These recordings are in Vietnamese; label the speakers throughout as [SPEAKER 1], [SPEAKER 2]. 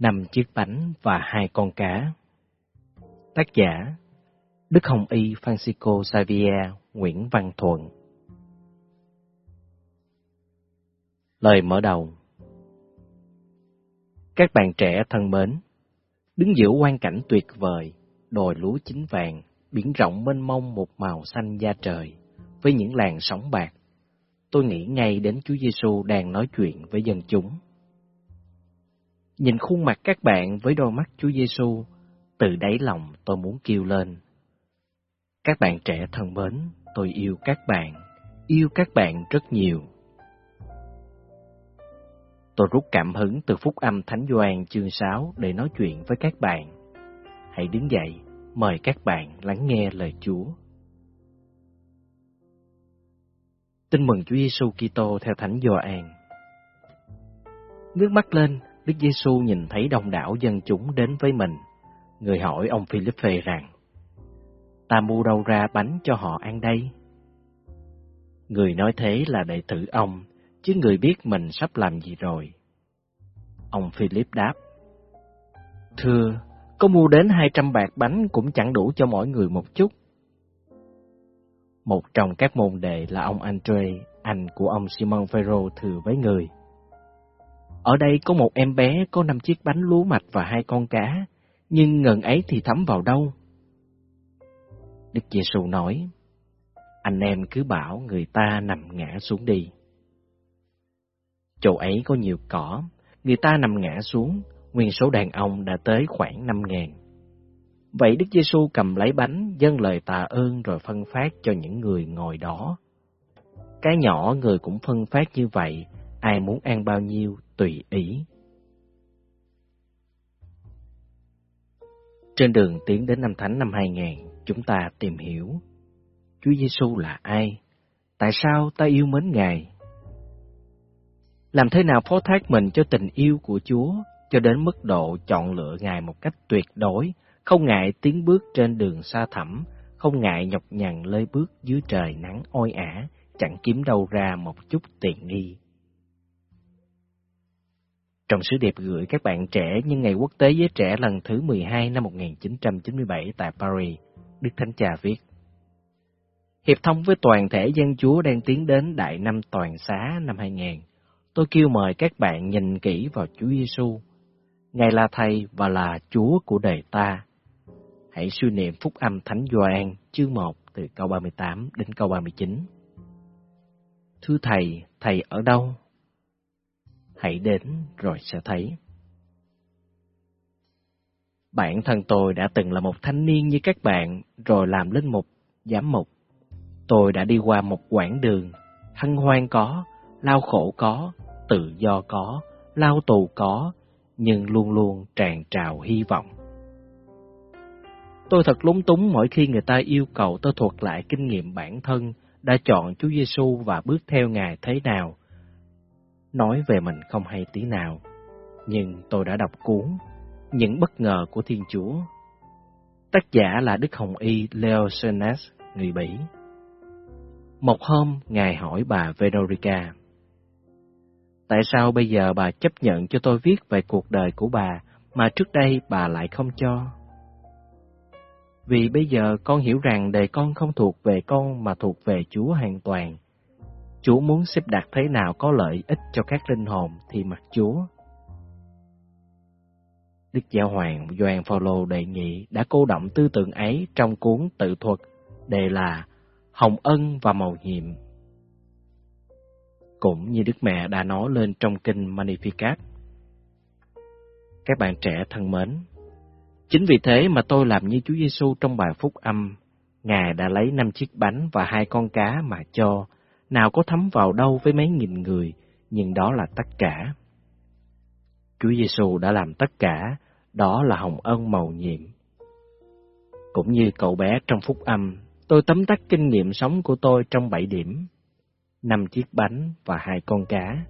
[SPEAKER 1] năm chiếc bánh và hai con cá. Tác giả Đức Hồng Y Francisco Xavier Nguyễn Văn Thuận Lời mở đầu Các bạn trẻ thân mến, đứng giữa quan cảnh tuyệt vời, đồi lúa chín vàng, biển rộng mênh mông một màu xanh da trời, với những làn sóng bạc, tôi nghĩ ngay đến Chúa Giêsu đang nói chuyện với dân chúng. Nhìn khuôn mặt các bạn với đôi mắt Chúa Giêsu, từ đáy lòng tôi muốn kêu lên. Các bạn trẻ thân mến, tôi yêu các bạn, yêu các bạn rất nhiều. Tôi rút cảm hứng từ phúc âm Thánh Doan chương 6 để nói chuyện với các bạn. Hãy đứng dậy, mời các bạn lắng nghe lời Chúa. Tin mừng Chúa Giêsu Kitô theo Thánh Gioan. Ngước mắt lên, Đức Giêsu nhìn thấy đông đảo dân chúng đến với mình. Người hỏi ông Philippe rằng, Ta mua đâu ra bánh cho họ ăn đây? Người nói thế là đệ tử ông, chứ người biết mình sắp làm gì rồi. Ông Philip đáp, Thưa, có mua đến hai trăm bạc bánh cũng chẳng đủ cho mỗi người một chút. Một trong các môn đệ là ông Andre, anh của ông Simon Phêrô thừa với người. Ở đây có một em bé có năm chiếc bánh lúa mạch và hai con cá, nhưng ngần ấy thì thấm vào đâu? Đức Giêsu nói, anh em cứ bảo người ta nằm ngã xuống đi. Chỗ ấy có nhiều cỏ, người ta nằm ngã xuống, nguyên số đàn ông đã tới khoảng năm ngàn. Vậy Đức Giêsu cầm lấy bánh, dâng lời tạ ơn rồi phân phát cho những người ngồi đó. Cái nhỏ người cũng phân phát như vậy, ai muốn ăn bao nhiêu tùy ý. Trên đường tiến đến năm Thánh năm 2000, chúng ta tìm hiểu Chúa Giêsu là ai? Tại sao ta yêu mến Ngài? Làm thế nào phó thác mình cho tình yêu của Chúa cho đến mức độ chọn lựa Ngài một cách tuyệt đối, không ngại tiến bước trên đường xa thẳm, không ngại nhọc nhằn lơi bước dưới trời nắng oi ả, chẳng kiếm đâu ra một chút tiện nghi. Trong sứ điệp gửi các bạn trẻ nhân ngày quốc tế giới trẻ lần thứ 12 năm 1997 tại Paris, Đức Thánh Cha viết Hiệp thông với toàn thể dân Chúa đang tiến đến Đại năm Toàn xá năm 2000, tôi kêu mời các bạn nhìn kỹ vào Chúa Giêsu. Ngài là Thầy và là Chúa của đời ta. Hãy suy niệm phúc âm Thánh Gioan chương 1 từ câu 38 đến câu 39. Thưa Thầy, Thầy ở đâu? Hãy đến rồi sẽ thấy. Bản thân tôi đã từng là một thanh niên như các bạn, rồi làm linh mục, giám mục. Tôi đã đi qua một quãng đường, hân hoan có, lao khổ có, tự do có, lao tù có, nhưng luôn luôn tràn trào hy vọng. Tôi thật lúng túng mỗi khi người ta yêu cầu tôi thuật lại kinh nghiệm bản thân đã chọn Chúa Giêsu và bước theo Ngài thế nào. Nói về mình không hay tí nào, nhưng tôi đã đọc cuốn Những bất ngờ của Thiên Chúa. Tác giả là Đức Hồng Y Leo Senes, người Bỉ. Một hôm, Ngài hỏi bà Veronica, Tại sao bây giờ bà chấp nhận cho tôi viết về cuộc đời của bà mà trước đây bà lại không cho? Vì bây giờ con hiểu rằng đời con không thuộc về con mà thuộc về Chúa hoàn toàn. Chúa muốn xếp đặt thế nào có lợi ích cho các linh hồn thì mặc Chúa. Đức Giáo Hoàng Doan Phaolô đề nghị đã cô động tư tưởng ấy trong cuốn tự thuật đề là Hồng Ân và Màu Nhiệm. Cũng như Đức Mẹ đã nói lên trong kinh Magnificat. Các bạn trẻ thân mến, chính vì thế mà tôi làm như Chúa Giêsu trong bài phúc âm, Ngài đã lấy năm chiếc bánh và hai con cá mà cho, nào có thấm vào đâu với mấy nghìn người, nhưng đó là tất cả. Chúa Giêsu đã làm tất cả, đó là hồng ân màu nhiệm. Cũng như cậu bé trong phúc âm, tôi tấm tắt kinh nghiệm sống của tôi trong bảy điểm. Năm chiếc bánh và hai con cá.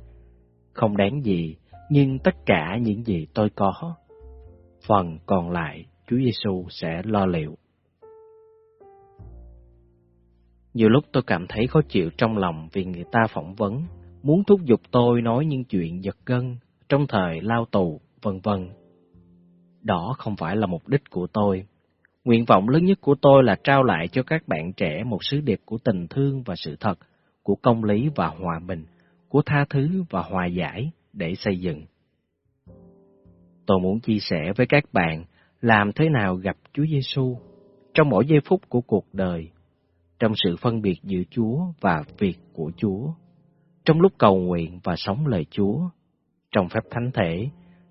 [SPEAKER 1] Không đáng gì, nhưng tất cả những gì tôi có. Phần còn lại, Chúa Giêsu sẽ lo liệu. Nhiều lúc tôi cảm thấy khó chịu trong lòng vì người ta phỏng vấn, muốn thúc giục tôi nói những chuyện giật gân trong thời lao tù, vân vân. Đó không phải là mục đích của tôi. Nguyện vọng lớn nhất của tôi là trao lại cho các bạn trẻ một sứ điệp của tình thương và sự thật, của công lý và hòa bình, của tha thứ và hòa giải để xây dựng. Tôi muốn chia sẻ với các bạn làm thế nào gặp Chúa Giêsu trong mỗi giây phút của cuộc đời, trong sự phân biệt giữa Chúa và việc của Chúa, trong lúc cầu nguyện và sống lời Chúa, trong phép thánh thể,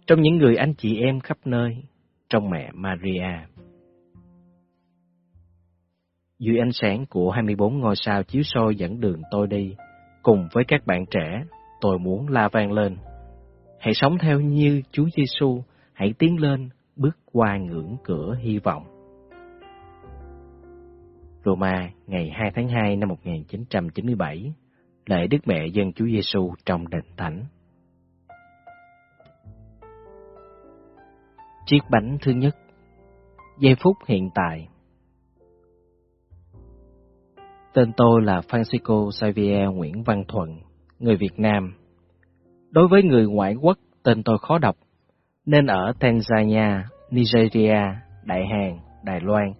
[SPEAKER 1] trong những người anh chị em khắp nơi, trong mẹ Maria. Dưới ánh sáng của 24 ngôi sao chiếu soi dẫn đường tôi đi, cùng với các bạn trẻ, tôi muốn la vang lên. Hãy sống theo như Chúa Giêsu, hãy tiến lên, bước qua ngưỡng cửa hy vọng. Roma, ngày 2 tháng 2 năm 1997, lễ Đức Mẹ Dân Chúa Giêsu trong đền thánh. Chiếc bánh thứ nhất Giây phút hiện tại Tên tôi là Francisco Xavier Nguyễn Văn Thuận, người Việt Nam. Đối với người ngoại quốc, tên tôi khó đọc, nên ở Tanzania, Nigeria, Đại Hàn, Đài Loan,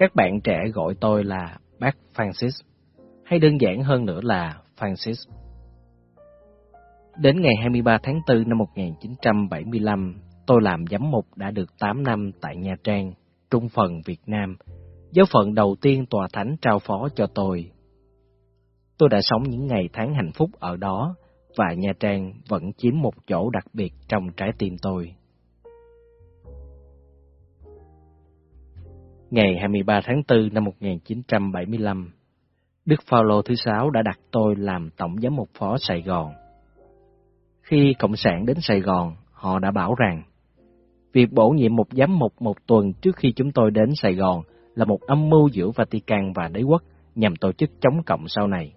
[SPEAKER 1] các bạn trẻ gọi tôi là bác Francis, hay đơn giản hơn nữa là Francis. Đến ngày 23 tháng 4 năm 1975, tôi làm giám mục đã được 8 năm tại Nha Trang, Trung phần Việt Nam, giáo phận đầu tiên tòa thánh trao phó cho tôi. Tôi đã sống những ngày tháng hạnh phúc ở đó, và Nha Trang vẫn chiếm một chỗ đặc biệt trong trái tim tôi. Ngày 23 tháng 4 năm 1975, Đức Phaolô thứ sáu đã đặt tôi làm tổng giám mục phó Sài Gòn. Khi Cộng sản đến Sài Gòn, họ đã bảo rằng việc bổ nhiệm một giám mục một tuần trước khi chúng tôi đến Sài Gòn là một âm mưu giữa Vatican và đế quốc nhằm tổ chức chống cộng sau này.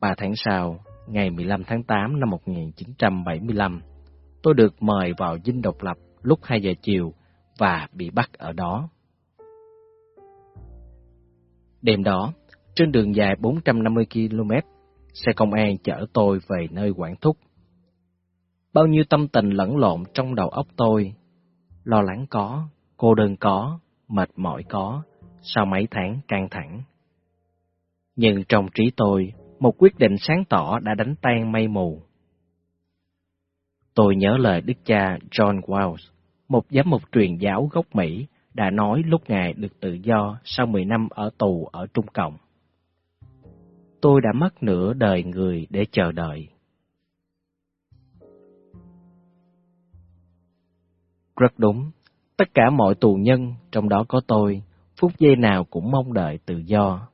[SPEAKER 1] Ba tháng sau, ngày 15 tháng 8 năm 1975, tôi được mời vào dinh độc lập lúc 2 giờ chiều và bị bắt ở đó. Đêm đó, trên đường dài 450 km, xe công an chở tôi về nơi quản thúc. Bao nhiêu tâm tình lẫn lộn trong đầu óc tôi, lo lắng có, cô đơn có, mệt mỏi có, sau mấy tháng căng thẳng. Nhưng trong trí tôi, một quyết định sáng tỏ đã đánh tan mây mù. Tôi nhớ lời đức cha John Wells, một giám mục truyền giáo gốc Mỹ, đã nói lúc Ngài được tự do sau 10 năm ở tù ở Trung Cộng. Tôi đã mất nửa đời người để chờ đợi. Rất đúng, tất cả mọi tù nhân, trong đó có tôi, phút giây nào cũng mong đợi tự do.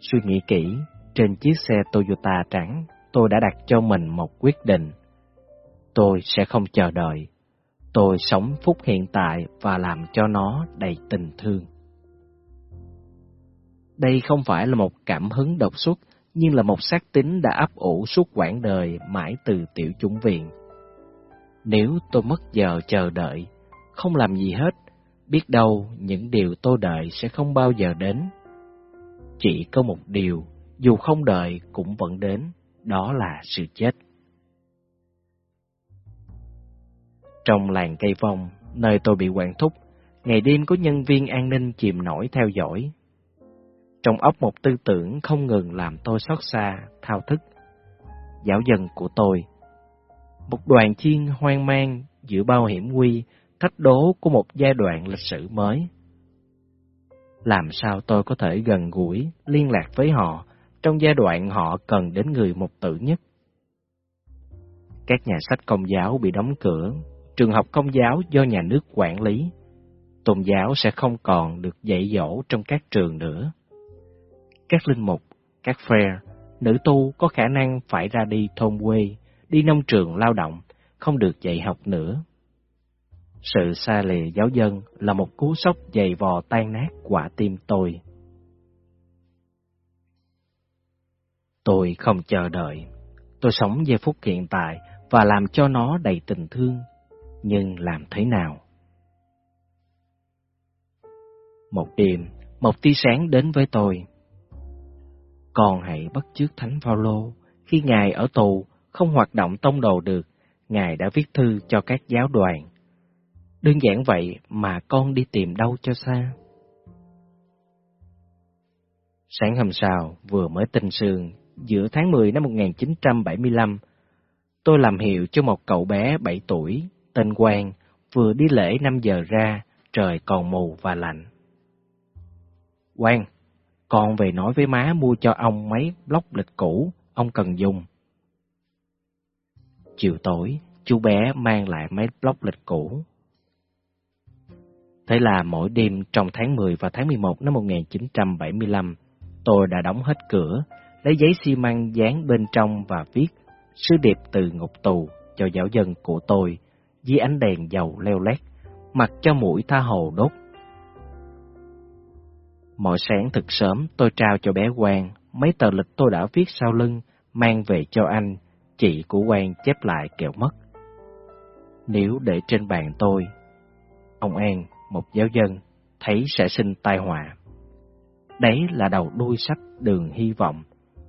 [SPEAKER 1] Suy nghĩ kỹ, trên chiếc xe Toyota trắng, tôi đã đặt cho mình một quyết định. Tôi sẽ không chờ đợi, Tôi sống phút hiện tại và làm cho nó đầy tình thương. Đây không phải là một cảm hứng độc xuất, nhưng là một xác tính đã ấp ủ suốt quãng đời mãi từ tiểu chủng viện. Nếu tôi mất giờ chờ đợi, không làm gì hết, biết đâu những điều tôi đợi sẽ không bao giờ đến. Chỉ có một điều, dù không đợi cũng vẫn đến, đó là sự chết. Trong làng cây vong nơi tôi bị quản thúc, ngày đêm có nhân viên an ninh chìm nổi theo dõi. Trong óc một tư tưởng không ngừng làm tôi xót xa, thao thức. Giáo dần của tôi Một đoàn chiên hoang mang giữa bao hiểm nguy, thách đố của một giai đoạn lịch sử mới. Làm sao tôi có thể gần gũi, liên lạc với họ trong giai đoạn họ cần đến người một tử nhất? Các nhà sách công giáo bị đóng cửa trường học công giáo do nhà nước quản lý, tôn giáo sẽ không còn được dạy dỗ trong các trường nữa. Các linh mục, các phair, nữ tu có khả năng phải ra đi thôn quê, đi nông trường lao động, không được dạy học nữa. Sự xa lìa giáo dân là một cú sốc dày vò tan nát quả tim tôi. Tôi không chờ đợi. Tôi sống giây phút hiện tại và làm cho nó đầy tình thương nhưng làm thế nào? Một đêm, một tia sáng đến với tôi. Con hãy bắt chước Thánh Phaolô khi Ngài ở tù không hoạt động tông đồ được, Ngài đã viết thư cho các giáo đoàn. Đơn giản vậy mà con đi tìm đâu cho xa. Sáng hôm sau, vừa mới tinh sương, giữa tháng 10 năm 1975, tôi làm hiệu cho một cậu bé 7 tuổi, tên Quang, vừa đi lễ 5 giờ ra, trời còn mù và lạnh. Quang, con về nói với má mua cho ông mấy block lịch cũ, ông cần dùng. Chiều tối, chú bé mang lại mấy block lịch cũ. Thế là mỗi đêm trong tháng 10 và tháng 11 năm 1975, tôi đã đóng hết cửa, lấy giấy xi măng dán bên trong và viết sứ điệp từ ngục tù cho giáo dân của tôi dưới ánh đèn dầu leo lét, mặc cho mũi tha hồ đốt. Mỗi sáng thật sớm tôi trao cho bé Quang mấy tờ lịch tôi đã viết sau lưng, mang về cho anh, chị của Quang chép lại kẹo mất. Nếu để trên bàn tôi, ông An, một giáo dân, thấy sẽ sinh tai họa. Đấy là đầu đuôi sách đường hy vọng,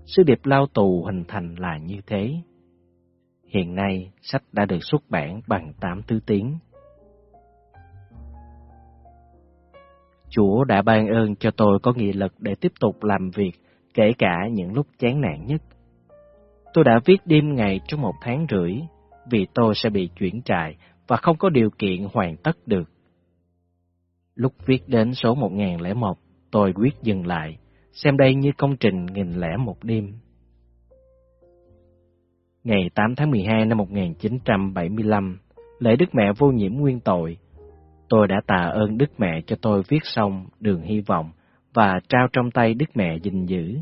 [SPEAKER 1] sứ điệp lao tù hình thành là như thế. Hiện nay, sách đã được xuất bản bằng tám thứ tiếng. Chúa đã ban ơn cho tôi có nghị lực để tiếp tục làm việc, kể cả những lúc chán nản nhất. Tôi đã viết đêm ngày trong một tháng rưỡi, vì tôi sẽ bị chuyển trại và không có điều kiện hoàn tất được. Lúc viết đến số 1001, tôi quyết dừng lại, xem đây như công trình nghìn lẻ một đêm. Ngày 8 tháng 12 năm 1975, lễ Đức Mẹ vô nhiễm nguyên tội, tôi đã tạ ơn Đức Mẹ cho tôi viết xong Đường Hy Vọng và trao trong tay Đức Mẹ gìn giữ.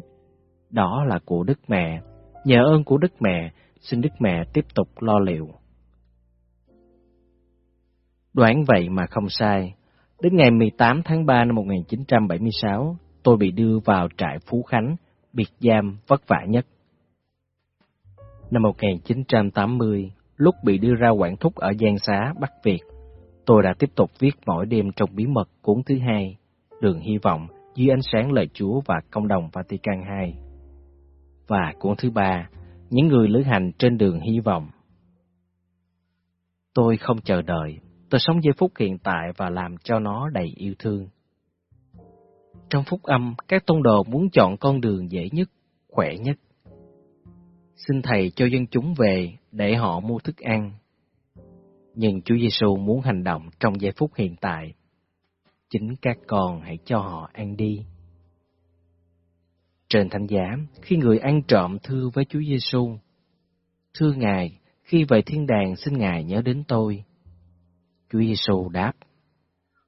[SPEAKER 1] Đó là của Đức Mẹ, nhờ ơn của Đức Mẹ, xin Đức Mẹ tiếp tục lo liệu. Đoán vậy mà không sai, đến ngày 18 tháng 3 năm 1976, tôi bị đưa vào trại Phú Khánh, biệt giam vất vả nhất. Năm 1980, lúc bị đưa ra quản thúc ở Giang Xá, Bắc Việt, tôi đã tiếp tục viết mỗi đêm trong bí mật cuốn thứ hai, Đường Hy Vọng, dưới ánh sáng lời Chúa và Công đồng Vatican II. Và cuốn thứ ba, Những người lữ hành trên đường hy vọng. Tôi không chờ đợi, tôi sống giây phút hiện tại và làm cho nó đầy yêu thương. Trong phúc âm, các tôn đồ muốn chọn con đường dễ nhất, khỏe nhất. Xin Thầy cho dân chúng về để họ mua thức ăn. Nhưng Chúa Giêsu muốn hành động trong giây phút hiện tại. Chính các con hãy cho họ ăn đi. Trên thánh giá, khi người ăn trộm thưa với Chúa Giêsu, Thưa Ngài, khi về thiên đàng xin Ngài nhớ đến tôi. Chúa Giêsu đáp,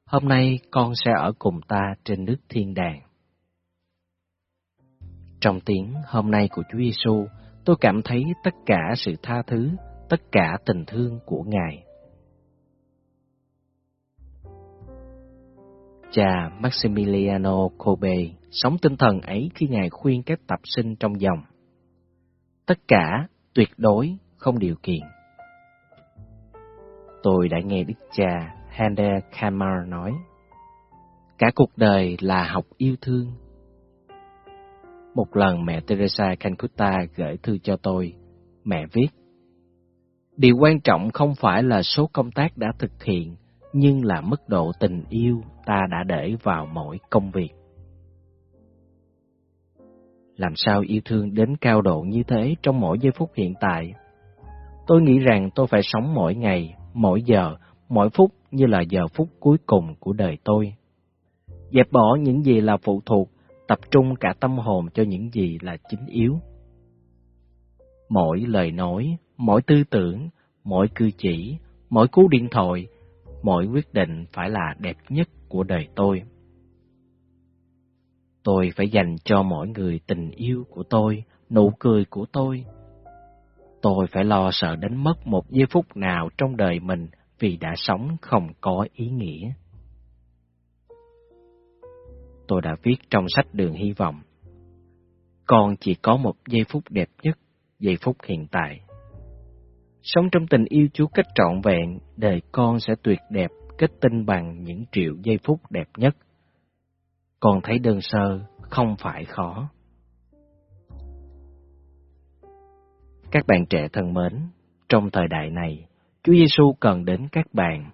[SPEAKER 1] Hôm nay con sẽ ở cùng ta trên nước thiên đàng. Trong tiếng hôm nay của Chúa Giêsu, tôi cảm thấy tất cả sự tha thứ, tất cả tình thương của Ngài. Cha Maximiliano Kobe sống tinh thần ấy khi Ngài khuyên các tập sinh trong dòng. Tất cả, tuyệt đối, không điều kiện. Tôi đã nghe Đức cha Hander Kamar nói, Cả cuộc đời là học yêu thương. Một lần mẹ Teresa Calcutta gửi thư cho tôi, mẹ viết, Điều quan trọng không phải là số công tác đã thực hiện, nhưng là mức độ tình yêu ta đã để vào mỗi công việc. Làm sao yêu thương đến cao độ như thế trong mỗi giây phút hiện tại? Tôi nghĩ rằng tôi phải sống mỗi ngày, mỗi giờ, mỗi phút như là giờ phút cuối cùng của đời tôi. Dẹp bỏ những gì là phụ thuộc, tập trung cả tâm hồn cho những gì là chính yếu. Mỗi lời nói, mỗi tư tưởng, mỗi cư chỉ, mỗi cú điện thoại, mỗi quyết định phải là đẹp nhất của đời tôi. Tôi phải dành cho mỗi người tình yêu của tôi, nụ cười của tôi. Tôi phải lo sợ đến mất một giây phút nào trong đời mình vì đã sống không có ý nghĩa. Tôi đã viết trong sách Đường Hy Vọng, con chỉ có một giây phút đẹp nhất, giây phút hiện tại. Sống trong tình yêu Chúa cách trọn vẹn, đời con sẽ tuyệt đẹp, kết tinh bằng những triệu giây phút đẹp nhất. Con thấy đơn sơ, không phải khó. Các bạn trẻ thân mến, Trong thời đại này, Chúa Giêsu cần đến các bạn.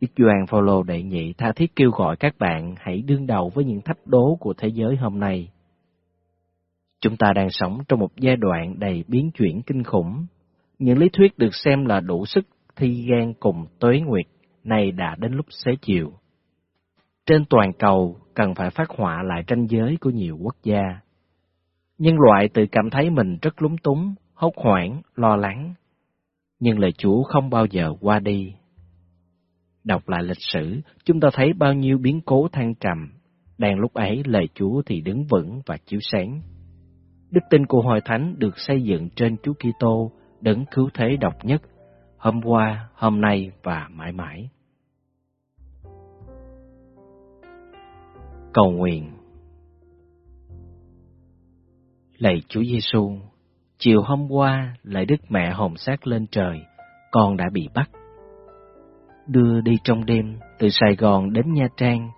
[SPEAKER 1] Đức Doan Phaolô đệ nhị tha thiết kêu gọi các bạn hãy đương đầu với những thách đố của thế giới hôm nay. Chúng ta đang sống trong một giai đoạn đầy biến chuyển kinh khủng. Những lý thuyết được xem là đủ sức thi gan cùng tuế nguyệt này đã đến lúc xế chiều. Trên toàn cầu cần phải phát họa lại tranh giới của nhiều quốc gia. Nhân loại tự cảm thấy mình rất lúng túng, hốt hoảng, lo lắng. Nhưng lời Chúa không bao giờ qua đi. Đọc lại lịch sử, chúng ta thấy bao nhiêu biến cố thăng trầm. Đang lúc ấy lời Chúa thì đứng vững và chiếu sáng. Đức tin của Hội Thánh được xây dựng trên Chúa Kitô, đấng cứu thế độc nhất, hôm qua, hôm nay và mãi mãi. Cầu nguyện Lạy Chúa Giêsu, chiều hôm qua, lạy Đức Mẹ hồn xác lên trời, con đã bị bắt. Đưa đi trong đêm từ Sài Gòn đến Nha Trang,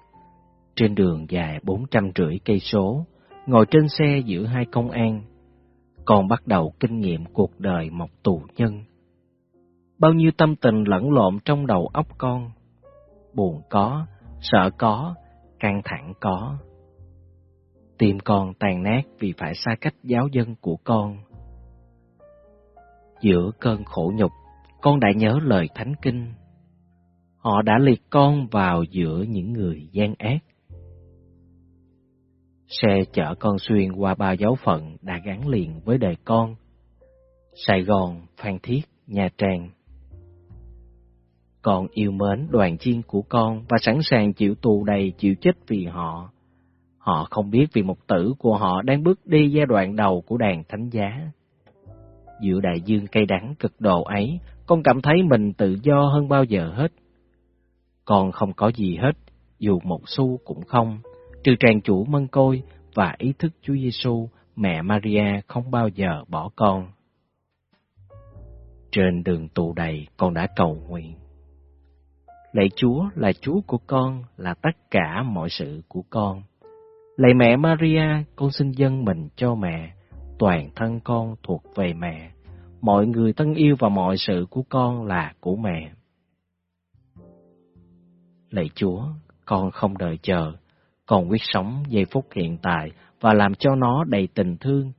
[SPEAKER 1] trên đường dài bốn trăm rưỡi cây số, ngồi trên xe giữa hai công an, còn bắt đầu kinh nghiệm cuộc đời một tù nhân. Bao nhiêu tâm tình lẫn lộn trong đầu óc con, buồn có, sợ có, căng thẳng có. Tim con tàn nát vì phải xa cách giáo dân của con. Giữa cơn khổ nhục, con đã nhớ lời thánh kinh. Họ đã liệt con vào giữa những người gian ác. Xe chở con xuyên qua ba giáo phận đã gắn liền với đời con. Sài Gòn, Phan Thiết, Nha Trang. Con yêu mến đoàn chiên của con và sẵn sàng chịu tù đầy chịu chết vì họ. Họ không biết vì một tử của họ đang bước đi giai đoạn đầu của đàn thánh giá. Giữa đại dương cây đắng cực độ ấy, con cảm thấy mình tự do hơn bao giờ hết. Con không có gì hết, dù một xu cũng không trừ tràng chủ mân côi và ý thức Chúa Giêsu, mẹ Maria không bao giờ bỏ con. Trên đường tù đầy, con đã cầu nguyện. Lạy Chúa là Chúa của con, là tất cả mọi sự của con. Lạy mẹ Maria, con xin dâng mình cho mẹ, toàn thân con thuộc về mẹ. Mọi người thân yêu và mọi sự của con là của mẹ. Lạy Chúa, con không đợi chờ, con quyết sống giây phút hiện tại và làm cho nó đầy tình thương.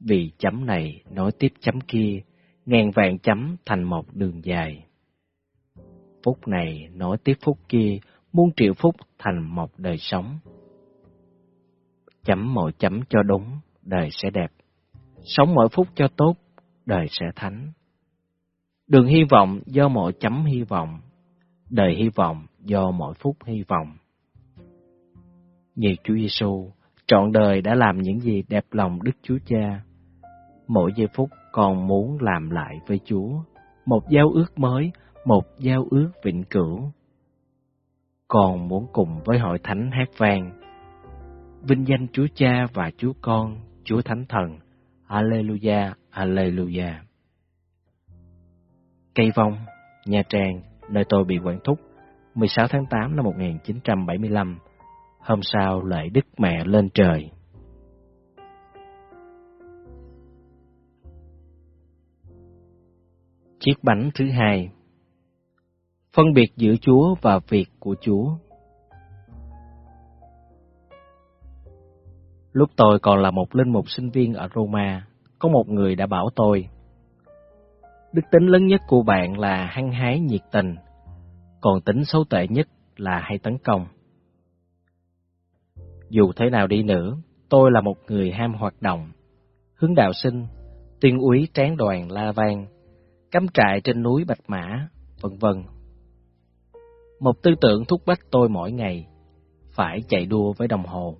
[SPEAKER 1] Vì chấm này nối tiếp chấm kia, ngàn vạn chấm thành một đường dài. Phút này nối tiếp phút kia, muôn triệu phút thành một đời sống. Chấm mọi chấm cho đúng, đời sẽ đẹp. Sống mỗi phút cho tốt, đời sẽ thánh. Đường hy vọng do mỗi chấm hy vọng, đời hy vọng do mỗi phút hy vọng như Chúa Giêsu trọn đời đã làm những gì đẹp lòng Đức Chúa Cha. Mỗi giây phút còn muốn làm lại với Chúa, một giao ước mới, một giao ước vĩnh cửu. Còn muốn cùng với hội thánh hát vang, vinh danh Chúa Cha và Chúa Con, Chúa Thánh Thần. Alleluia, Alleluia. Cây vong, Nha Trang, nơi tôi bị quản thúc, 16 tháng 8 năm 1975 Hôm sau lại Đức Mẹ lên trời. Chiếc bánh thứ hai Phân biệt giữa Chúa và việc của Chúa Lúc tôi còn là một linh mục sinh viên ở Roma, có một người đã bảo tôi Đức tính lớn nhất của bạn là hăng hái nhiệt tình, còn tính xấu tệ nhất là hay tấn công. Dù thế nào đi nữa, tôi là một người ham hoạt động. Hướng đạo sinh, tuyên úy tráng đoàn La Vang, cắm trại trên núi Bạch Mã, vân vân. Một tư tưởng thúc bách tôi mỗi ngày, phải chạy đua với đồng hồ,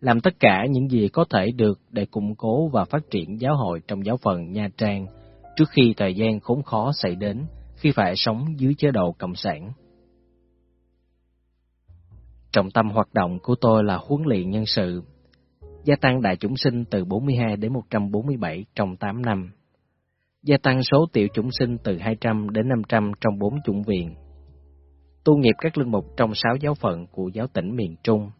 [SPEAKER 1] làm tất cả những gì có thể được để củng cố và phát triển giáo hội trong giáo phận Nha Trang trước khi thời gian khốn khó xảy đến khi phải sống dưới chế độ cộng sản. Trọng tâm hoạt động của tôi là huấn luyện nhân sự, gia tăng đại chúng sinh từ 42 đến 147 trong 8 năm, gia tăng số tiểu chúng sinh từ 200 đến 500 trong 4 chủng viện, tu nghiệp các linh mục trong 6 giáo phận của giáo tỉnh miền Trung,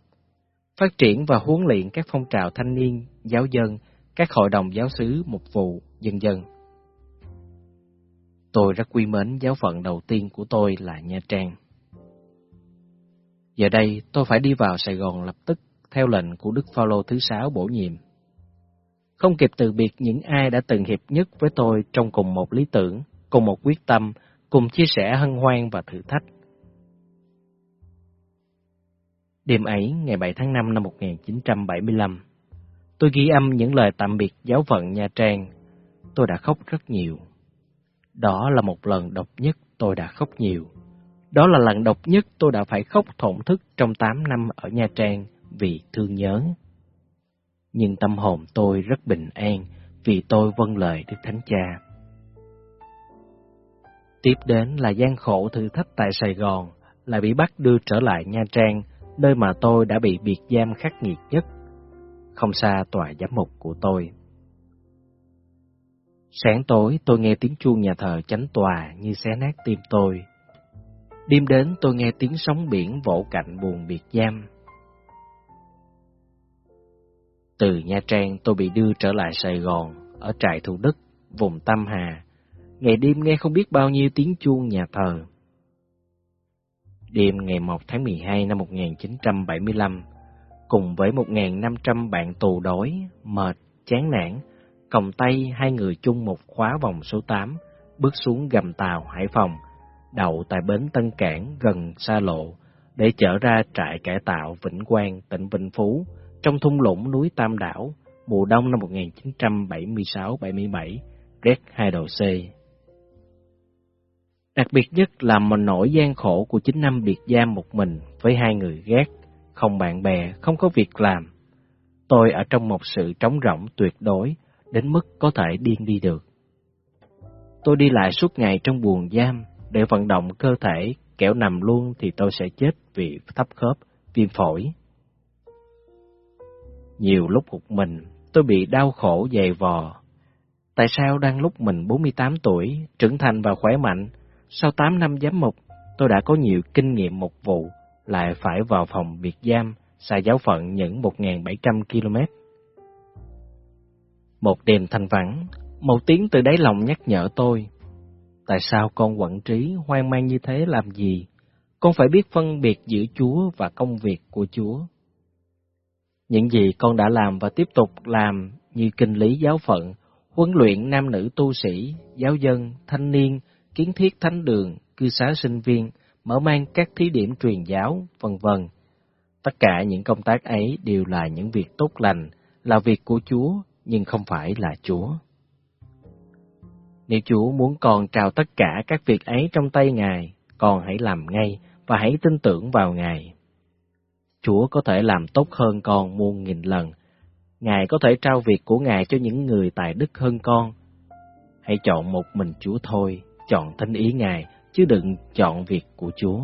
[SPEAKER 1] phát triển và huấn luyện các phong trào thanh niên, giáo dân, các hội đồng giáo sứ mục vụ, dân dân tôi rất quý mến giáo phận đầu tiên của tôi là Nha Trang. Giờ đây tôi phải đi vào Sài Gòn lập tức theo lệnh của Đức Phaolô thứ sáu bổ nhiệm. Không kịp từ biệt những ai đã từng hiệp nhất với tôi trong cùng một lý tưởng, cùng một quyết tâm, cùng chia sẻ hân hoan và thử thách. Đêm ấy, ngày 7 tháng 5 năm 1975, tôi ghi âm những lời tạm biệt giáo phận Nha Trang. Tôi đã khóc rất nhiều. Đó là một lần độc nhất tôi đã khóc nhiều. Đó là lần độc nhất tôi đã phải khóc thổn thức trong 8 năm ở Nha Trang vì thương nhớ. Nhưng tâm hồn tôi rất bình an vì tôi vâng lời Đức Thánh Cha. Tiếp đến là gian khổ thử thách tại Sài Gòn, lại bị bắt đưa trở lại Nha Trang, nơi mà tôi đã bị biệt giam khắc nghiệt nhất, không xa tòa giám mục của tôi. Sáng tối tôi nghe tiếng chuông nhà thờ chánh tòa như xé nát tim tôi. Đêm đến tôi nghe tiếng sóng biển vỗ cạnh buồn biệt giam. Từ Nha Trang tôi bị đưa trở lại Sài Gòn, ở trại Thủ Đức, vùng Tâm Hà. Ngày đêm nghe không biết bao nhiêu tiếng chuông nhà thờ. Đêm ngày 1 tháng 12 năm 1975, cùng với 1.500 bạn tù đói, mệt, chán nản, còng tay hai người chung một khóa vòng số 8, bước xuống gầm tàu Hải Phòng, đậu tại bến Tân Cảng gần xa lộ, để chở ra trại cải tạo Vĩnh Quang, tỉnh Vĩnh Phú, trong thung lũng núi Tam Đảo, mùa đông năm 1976-77, rét 2 độ C. Đặc biệt nhất là một nỗi gian khổ của 9 năm biệt giam một mình với hai người ghét, không bạn bè, không có việc làm. Tôi ở trong một sự trống rỗng tuyệt đối, đến mức có thể điên đi được. Tôi đi lại suốt ngày trong buồng giam để vận động cơ thể, kẻo nằm luôn thì tôi sẽ chết vì thấp khớp, viêm phổi. Nhiều lúc một mình, tôi bị đau khổ dày vò. Tại sao đang lúc mình 48 tuổi, trưởng thành và khỏe mạnh, sau 8 năm giám mục, tôi đã có nhiều kinh nghiệm một vụ, lại phải vào phòng biệt giam, xa giáo phận những 1.700 km. Một đêm thanh vắng, một tiếng từ đáy lòng nhắc nhở tôi. Tại sao con quẩn trí hoang mang như thế làm gì? Con phải biết phân biệt giữa Chúa và công việc của Chúa. Những gì con đã làm và tiếp tục làm như kinh lý giáo phận, huấn luyện nam nữ tu sĩ, giáo dân, thanh niên, kiến thiết thánh đường, cư xá sinh viên, mở mang các thí điểm truyền giáo, vân vân. Tất cả những công tác ấy đều là những việc tốt lành, là việc của Chúa, nhưng không phải là Chúa. Nếu Chúa muốn con trao tất cả các việc ấy trong tay Ngài, con hãy làm ngay và hãy tin tưởng vào Ngài. Chúa có thể làm tốt hơn con muôn nghìn lần. Ngài có thể trao việc của Ngài cho những người tài đức hơn con. Hãy chọn một mình Chúa thôi, chọn thánh ý Ngài, chứ đừng chọn việc của Chúa.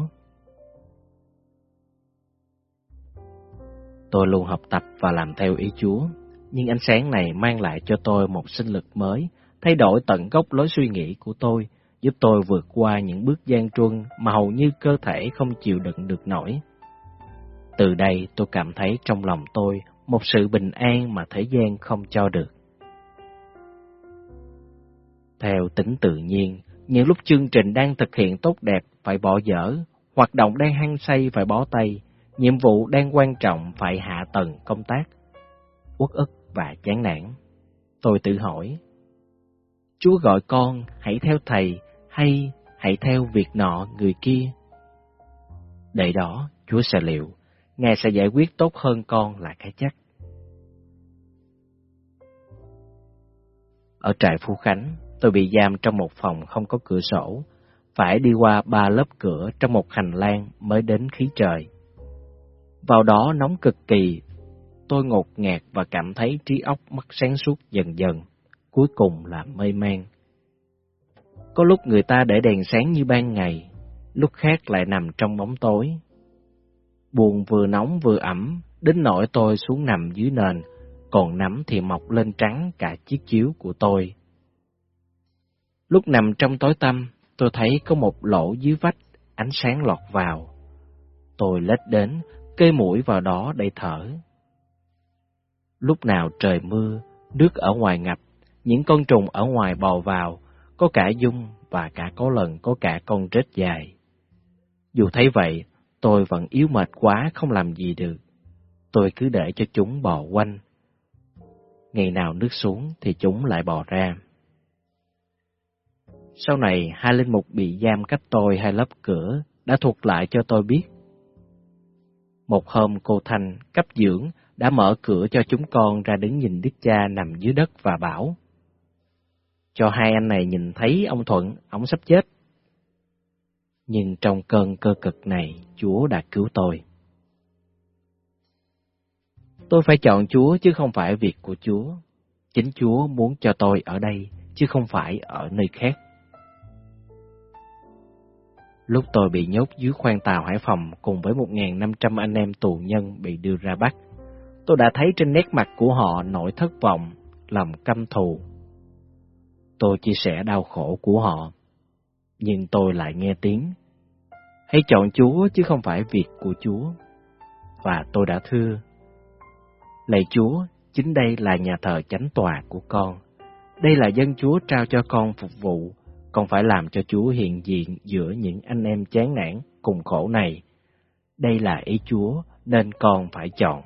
[SPEAKER 1] Tôi luôn học tập và làm theo ý Chúa, nhưng ánh sáng này mang lại cho tôi một sinh lực mới, thay đổi tận gốc lối suy nghĩ của tôi, giúp tôi vượt qua những bước gian truân mà hầu như cơ thể không chịu đựng được nổi. Từ đây tôi cảm thấy trong lòng tôi một sự bình an mà thế gian không cho được. Theo tính tự nhiên, những lúc chương trình đang thực hiện tốt đẹp phải bỏ dở, hoạt động đang hăng say phải bó tay, nhiệm vụ đang quan trọng phải hạ tầng công tác. Uất ức và chán nản. Tôi tự hỏi, Chúa gọi con hãy theo Thầy hay hãy theo việc nọ người kia? Để đó, Chúa sẽ liệu, Ngài sẽ giải quyết tốt hơn con là cái chắc. Ở trại Phú Khánh, tôi bị giam trong một phòng không có cửa sổ, phải đi qua ba lớp cửa trong một hành lang mới đến khí trời. Vào đó nóng cực kỳ, tôi ngột ngạt và cảm thấy trí óc mất sáng suốt dần dần, cuối cùng là mê man. Có lúc người ta để đèn sáng như ban ngày, lúc khác lại nằm trong bóng tối, buồn vừa nóng vừa ẩm, đến nỗi tôi xuống nằm dưới nền, còn nắm thì mọc lên trắng cả chiếc chiếu của tôi. Lúc nằm trong tối tăm, tôi thấy có một lỗ dưới vách, ánh sáng lọt vào. Tôi lết đến, kê mũi vào đó để thở. Lúc nào trời mưa, nước ở ngoài ngập, những con trùng ở ngoài bò vào, có cả dung và cả có lần có cả con rết dài. Dù thấy vậy, tôi vẫn yếu mệt quá không làm gì được. Tôi cứ để cho chúng bò quanh. Ngày nào nước xuống thì chúng lại bò ra. Sau này, hai linh mục bị giam cách tôi hai lớp cửa đã thuật lại cho tôi biết. Một hôm cô Thanh, cấp dưỡng, đã mở cửa cho chúng con ra đứng nhìn Đức Cha nằm dưới đất và bảo. Cho hai anh này nhìn thấy ông Thuận, ông sắp chết. Nhưng trong cơn cơ cực này, Chúa đã cứu tôi. Tôi phải chọn Chúa chứ không phải việc của Chúa. Chính Chúa muốn cho tôi ở đây, chứ không phải ở nơi khác. Lúc tôi bị nhốt dưới khoang tàu Hải Phòng cùng với 1.500 anh em tù nhân bị đưa ra bắt, tôi đã thấy trên nét mặt của họ nỗi thất vọng, lòng căm thù. Tôi chia sẻ đau khổ của họ, nhưng tôi lại nghe tiếng. Hãy chọn Chúa chứ không phải việc của Chúa. Và tôi đã thưa, Lạy Chúa, chính đây là nhà thờ chánh tòa của con. Đây là dân Chúa trao cho con phục vụ con phải làm cho Chúa hiện diện giữa những anh em chán nản cùng khổ này. Đây là ý Chúa nên con phải chọn.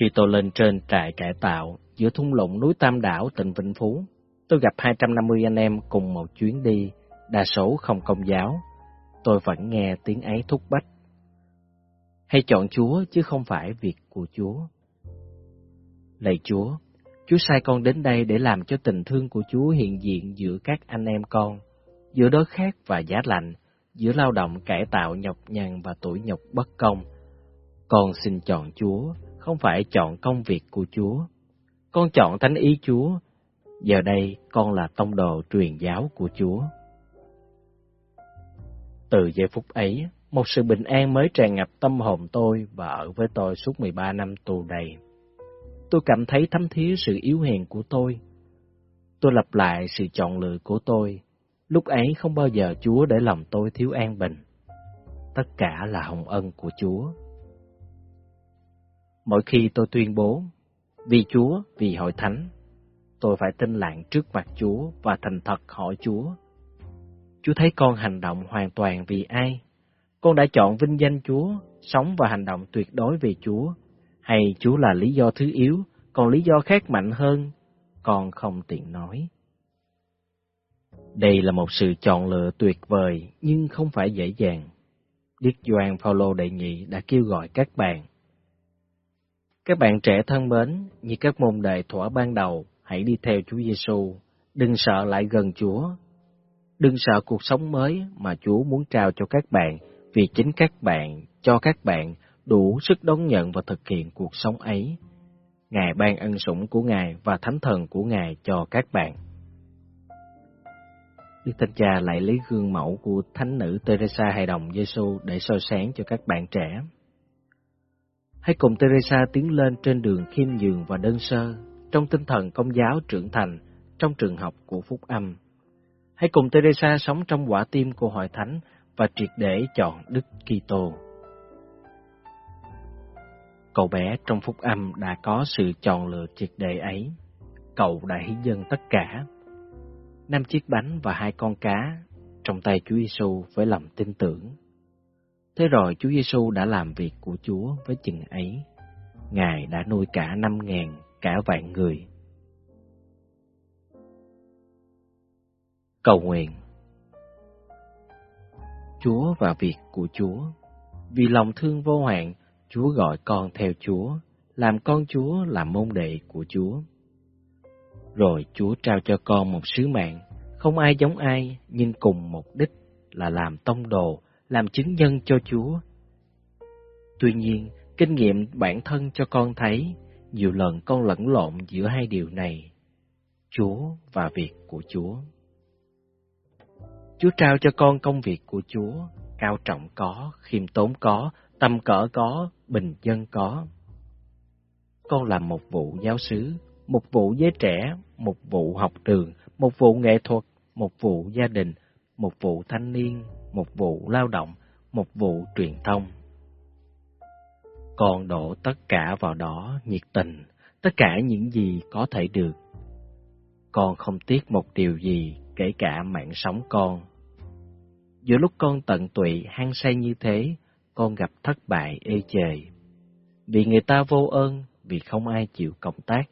[SPEAKER 1] Khi tôi lên trên trại cải tạo giữa thung lũng núi Tam Đảo tỉnh Vĩnh Phú, tôi gặp 250 anh em cùng một chuyến đi, đa số không công giáo. Tôi vẫn nghe tiếng ấy thúc bách. Hãy chọn Chúa chứ không phải việc của Chúa. Lạy Chúa, Chúa sai con đến đây để làm cho tình thương của Chúa hiện diện giữa các anh em con, giữa đói khát và giá lạnh, giữa lao động cải tạo nhọc nhằn và tuổi nhọc bất công. Con xin chọn Chúa, không phải chọn công việc của Chúa. Con chọn thánh ý Chúa. Giờ đây con là tông đồ truyền giáo của Chúa. Từ giây phút ấy, một sự bình an mới tràn ngập tâm hồn tôi và ở với tôi suốt 13 năm tù đầy tôi cảm thấy thấm thía sự yếu hèn của tôi. Tôi lặp lại sự chọn lựa của tôi. Lúc ấy không bao giờ Chúa để lòng tôi thiếu an bình. Tất cả là hồng ân của Chúa. Mỗi khi tôi tuyên bố, vì Chúa, vì hội thánh, tôi phải tin lặng trước mặt Chúa và thành thật hỏi Chúa. Chúa thấy con hành động hoàn toàn vì ai? Con đã chọn vinh danh Chúa, sống và hành động tuyệt đối vì Chúa hay Chúa là lý do thứ yếu, còn lý do khác mạnh hơn, con không tiện nói. Đây là một sự chọn lựa tuyệt vời nhưng không phải dễ dàng. Đức Gioan Phaolô đệ nhị đã kêu gọi các bạn. Các bạn trẻ thân mến, như các môn đệ thỏa ban đầu, hãy đi theo Chúa Giêsu, đừng sợ lại gần Chúa. Đừng sợ cuộc sống mới mà Chúa muốn trao cho các bạn, vì chính các bạn, cho các bạn đủ sức đón nhận và thực hiện cuộc sống ấy. Ngài ban ân sủng của Ngài và thánh thần của Ngài cho các bạn. Đức Thánh Cha lại lấy gương mẫu của Thánh nữ Teresa hài đồng Giêsu để soi sáng cho các bạn trẻ. Hãy cùng Teresa tiến lên trên đường khiêm nhường và đơn sơ, trong tinh thần công giáo trưởng thành, trong trường học của Phúc Âm. Hãy cùng Teresa sống trong quả tim của hội thánh và triệt để chọn Đức Kitô. Cậu bé trong phúc âm đã có sự chọn lựa triệt để ấy. Cậu đã hiến dâng tất cả. Năm chiếc bánh và hai con cá trong tay Chúa Giêsu với lòng tin tưởng. Thế rồi Chúa Giêsu đã làm việc của Chúa với chừng ấy. Ngài đã nuôi cả năm ngàn, cả vạn người. Cầu nguyện Chúa và việc của Chúa Vì lòng thương vô hạn Chúa gọi con theo Chúa, làm con Chúa làm môn đệ của Chúa. Rồi Chúa trao cho con một sứ mạng, không ai giống ai, nhưng cùng mục đích là làm tông đồ, làm chứng nhân cho Chúa. Tuy nhiên, kinh nghiệm bản thân cho con thấy, nhiều lần con lẫn lộn giữa hai điều này, Chúa và việc của Chúa. Chúa trao cho con công việc của Chúa, cao trọng có, khiêm tốn có, tầm cỡ có, bình dân có. Con làm một vụ giáo sứ, một vụ giới trẻ, một vụ học đường, một vụ nghệ thuật, một vụ gia đình, một vụ thanh niên, một vụ lao động, một vụ truyền thông. Con đổ tất cả vào đó nhiệt tình, tất cả những gì có thể được. con không tiếc một điều gì, kể cả mạng sống con. Giữa lúc con tận tụy hăng say như thế, con gặp thất bại ê chề. Vì người ta vô ơn, vì không ai chịu cộng tác,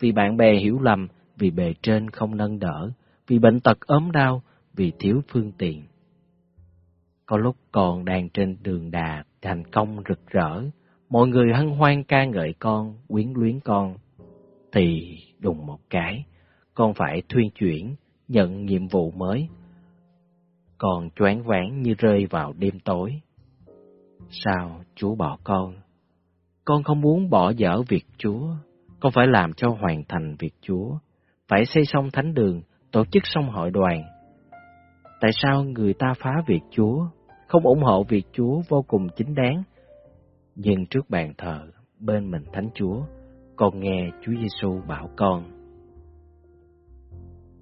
[SPEAKER 1] vì bạn bè hiểu lầm, vì bề trên không nâng đỡ, vì bệnh tật ốm đau, vì thiếu phương tiện. Có lúc còn đang trên đường đà thành công rực rỡ, mọi người hân hoan ca ngợi con, quyến luyến con, thì đùng một cái, con phải thuyên chuyển, nhận nhiệm vụ mới. còn choáng váng như rơi vào đêm tối. Sao Chúa bỏ con? Con không muốn bỏ dở việc Chúa, con phải làm cho hoàn thành việc Chúa, phải xây xong thánh đường, tổ chức xong hội đoàn. Tại sao người ta phá việc Chúa, không ủng hộ việc Chúa vô cùng chính đáng? Nhưng trước bàn thờ, bên mình Thánh Chúa, con nghe Chúa Giêsu bảo con.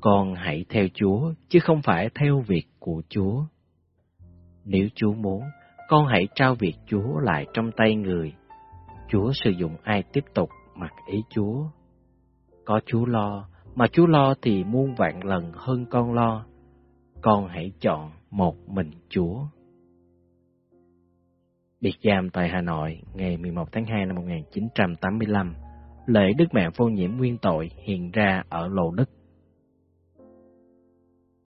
[SPEAKER 1] Con hãy theo Chúa, chứ không phải theo việc của Chúa. Nếu Chúa muốn, con hãy trao việc Chúa lại trong tay người. Chúa sử dụng ai tiếp tục mặc ý Chúa. Có Chúa lo, mà Chúa lo thì muôn vạn lần hơn con lo. Con hãy chọn một mình Chúa. Biệt giam tại Hà Nội ngày 11 tháng 2 năm 1985 lễ Đức Mẹ Vô Nhiễm Nguyên Tội hiện ra ở lầu Đức.